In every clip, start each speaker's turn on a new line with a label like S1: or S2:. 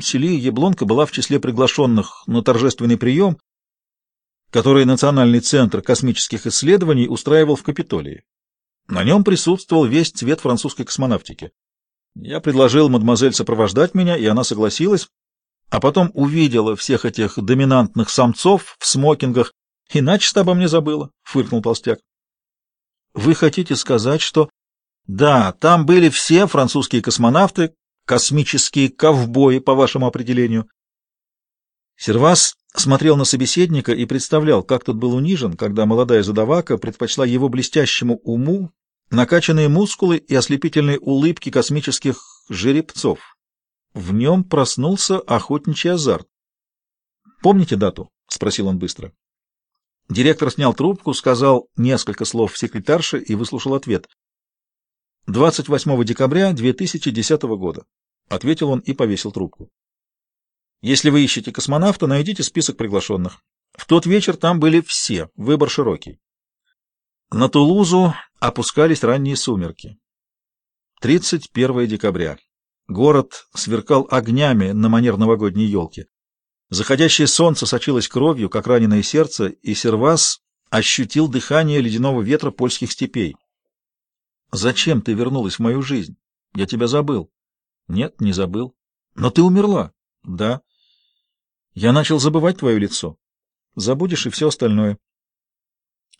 S1: Селия Яблонка была в числе приглашенных на торжественный прием, который Национальный центр космических исследований устраивал в Капитолии. На нем присутствовал весь цвет французской космонавтики. Я предложил мадемуазель сопровождать меня, и она согласилась, а потом увидела всех этих доминантных самцов в смокингах и начисто обо мне забыла, — фыркнул толстяк. — Вы хотите сказать, что... Да, там были все французские космонавты, космические ковбои, по вашему определению. Сервас смотрел на собеседника и представлял, как тот был унижен, когда молодая задавака предпочла его блестящему уму накачанные мускулы и ослепительные улыбки космических жеребцов. В нем проснулся охотничий азарт. «Помните дату?» — спросил он быстро. Директор снял трубку, сказал несколько слов секретарше и выслушал ответ. 28 декабря 2010 года, — ответил он и повесил трубку. Если вы ищете космонавта, найдите список приглашенных. В тот вечер там были все, выбор широкий. На Тулузу опускались ранние сумерки. 31 декабря. Город сверкал огнями на манер новогодней елки. Заходящее солнце сочилось кровью, как раненое сердце, и Сервас ощутил дыхание ледяного ветра польских степей. «Зачем ты вернулась в мою жизнь? Я тебя забыл». «Нет, не забыл». «Но ты умерла». «Да». «Я начал забывать твое лицо. Забудешь и все остальное».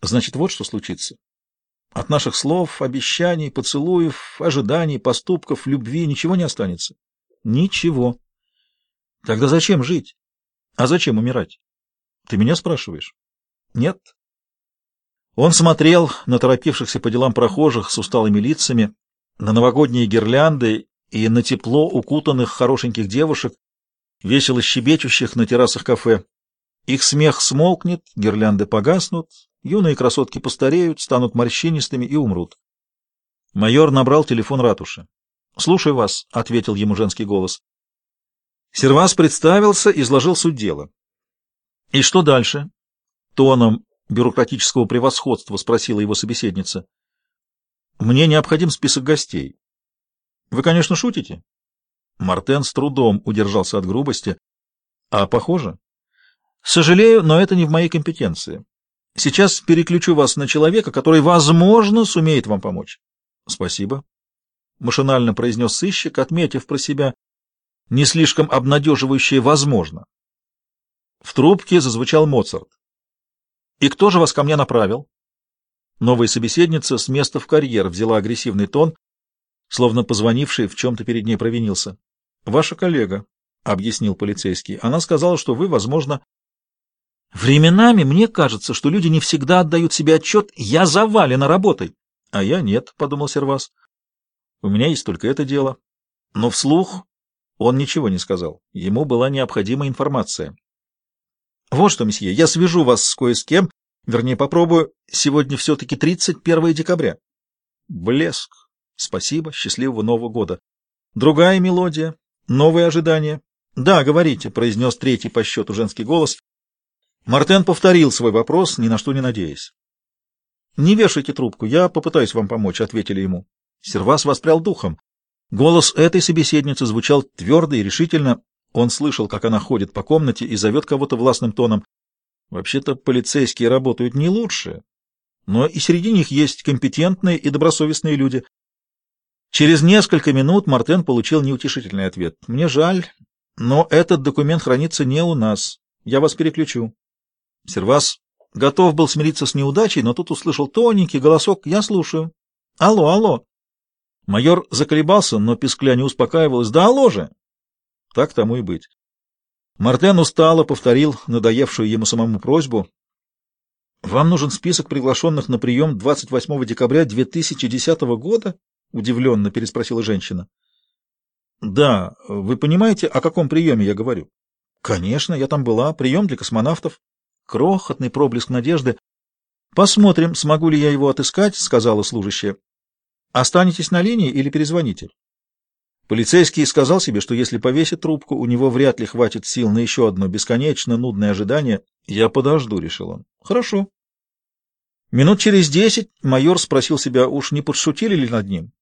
S1: Значит, вот что случится. От наших слов, обещаний, поцелуев, ожиданий, поступков, любви ничего не останется. Ничего. Тогда зачем жить? А зачем умирать? Ты меня спрашиваешь? Нет. Он смотрел на торопившихся по делам прохожих с усталыми лицами, на новогодние гирлянды и на тепло укутанных хорошеньких девушек, весело щебечущих на террасах кафе. Их смех смолкнет, гирлянды погаснут, юные красотки постареют, станут морщинистыми и умрут. Майор набрал телефон ратуши. — Слушаю вас, — ответил ему женский голос. Сервас представился, изложил суть дела. — И что дальше? — тоном бюрократического превосходства спросила его собеседница. — Мне необходим список гостей. — Вы, конечно, шутите? Мартен с трудом удержался от грубости. — А похоже? Сожалею, но это не в моей компетенции. Сейчас переключу вас на человека, который, возможно, сумеет вам помочь. Спасибо. Машинально произнес сыщик, отметив про себя не слишком обнадеживающее «возможно». В трубке зазвучал Моцарт. «И кто же вас ко мне направил?» Новая собеседница с места в карьер взяла агрессивный тон, словно позвонивший в чем-то перед ней провинился. «Ваша коллега», — объяснил полицейский. «Она сказала, что вы, возможно, Временами мне кажется, что люди не всегда отдают себе отчет «я завалена работой». А я нет, — подумал Сервас. У меня есть только это дело. Но вслух он ничего не сказал. Ему была необходима информация. Вот что, месье, я свяжу вас с кое с кем, вернее, попробую. Сегодня все-таки 31 декабря. Блеск. Спасибо, счастливого Нового года. Другая мелодия, новые ожидания. Да, говорите, — произнес третий по счету женский голос. Мартен повторил свой вопрос, ни на что не надеясь. «Не вешайте трубку, я попытаюсь вам помочь», — ответили ему. Сервас воспрял духом. Голос этой собеседницы звучал твердо и решительно. Он слышал, как она ходит по комнате и зовет кого-то властным тоном. Вообще-то полицейские работают не лучше, но и среди них есть компетентные и добросовестные люди. Через несколько минут Мартен получил неутешительный ответ. «Мне жаль, но этот документ хранится не у нас. Я вас переключу». Сервас готов был смириться с неудачей, но тут услышал тоненький голосок «Я слушаю». «Алло, алло!» Майор заколебался, но Пескля не успокаивалась. «Да алло же!» Так тому и быть. Мартен устало повторил надоевшую ему самому просьбу. «Вам нужен список приглашенных на прием 28 декабря 2010 года?» — удивленно переспросила женщина. «Да, вы понимаете, о каком приеме я говорю?» «Конечно, я там была. Прием для космонавтов». Крохотный проблеск надежды. «Посмотрим, смогу ли я его отыскать», — сказала служащая. «Останетесь на линии или перезвоните?» Полицейский сказал себе, что если повесит трубку, у него вряд ли хватит сил на еще одно бесконечно нудное ожидание. «Я подожду», — решил он. «Хорошо». Минут через десять майор спросил себя, уж не подшутили ли над ним.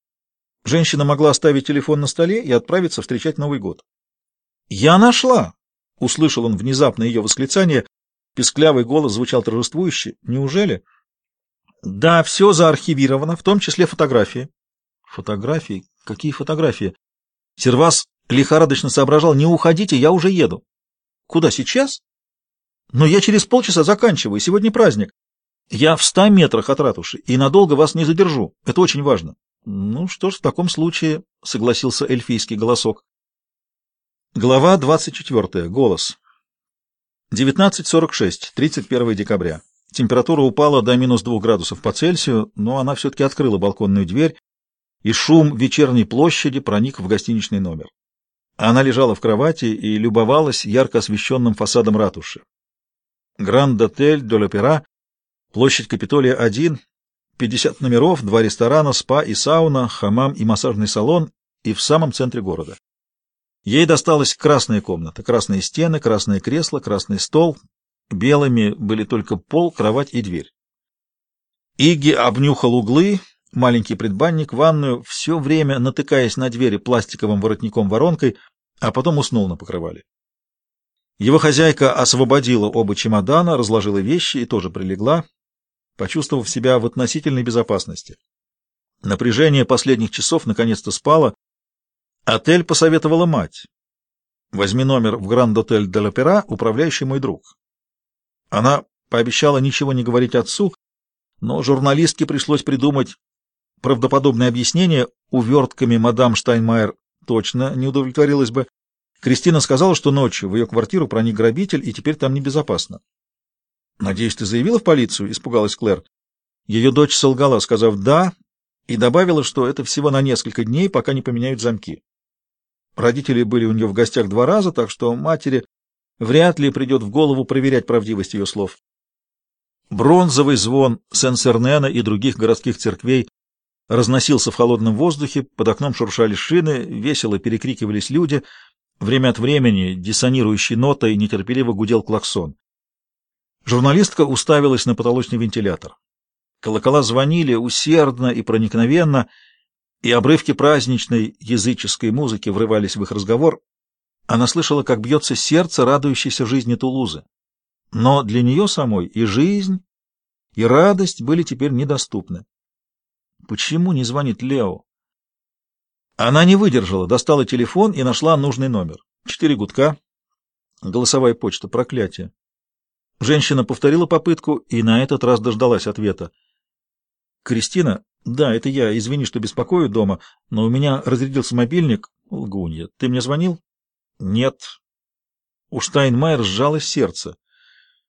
S1: Женщина могла оставить телефон на столе и отправиться встречать Новый год. «Я нашла!» — услышал он внезапно ее восклицание. Песклявый голос звучал торжествующе. «Неужели?» «Да, все заархивировано, в том числе фотографии». «Фотографии? Какие фотографии?» Сервас лихорадочно соображал. «Не уходите, я уже еду». «Куда, сейчас?» «Но я через полчаса заканчиваю, сегодня праздник. Я в ста метрах от ратуши и надолго вас не задержу. Это очень важно». «Ну что ж, в таком случае», — согласился эльфийский голосок. Глава 24. Голос. 19.46. 31 декабря. Температура упала до минус 2 градусов по Цельсию, но она все-таки открыла балконную дверь, и шум вечерней площади проник в гостиничный номер. Она лежала в кровати и любовалась ярко освещенным фасадом ратуши. Гранд-отель де l'Опера, площадь Капитолия 1, 50 номеров, два ресторана, спа и сауна, хамам и массажный салон и в самом центре города. Ей досталась красная комната, красные стены, красное кресло, красный стол. Белыми были только пол, кровать и дверь. Иги обнюхал углы, маленький предбанник, ванную, все время натыкаясь на двери пластиковым воротником-воронкой, а потом уснул на покрывале. Его хозяйка освободила оба чемодана, разложила вещи и тоже прилегла, почувствовав себя в относительной безопасности. Напряжение последних часов наконец-то спало, Отель посоветовала мать. Возьми номер в Гранд-отель де l'Опера, управляющий мой друг. Она пообещала ничего не говорить отцу, но журналистке пришлось придумать правдоподобное объяснение. Увертками мадам Штайнмайер точно не удовлетворилась бы. Кристина сказала, что ночью в ее квартиру проник грабитель, и теперь там небезопасно. — Надеюсь, ты заявила в полицию? — испугалась Клэр. Ее дочь солгала, сказав «да», и добавила, что это всего на несколько дней, пока не поменяют замки. Родители были у нее в гостях два раза, так что матери вряд ли придет в голову проверять правдивость ее слов. Бронзовый звон Сен-Сернена и других городских церквей разносился в холодном воздухе, под окном шуршали шины, весело перекрикивались люди, время от времени диссонирующей нотой нетерпеливо гудел клаксон. Журналистка уставилась на потолочный вентилятор. Колокола звонили усердно и проникновенно, и обрывки праздничной языческой музыки врывались в их разговор. Она слышала, как бьется сердце радующейся жизни Тулузы. Но для нее самой и жизнь, и радость были теперь недоступны. Почему не звонит Лео? Она не выдержала, достала телефон и нашла нужный номер. Четыре гудка. Голосовая почта. Проклятие. Женщина повторила попытку и на этот раз дождалась ответа. «Кристина, «Да, это я. Извини, что беспокою дома, но у меня разрядился мобильник. Лгунья, ты мне звонил?» «Нет». У Штайнмайер сжалось сердце.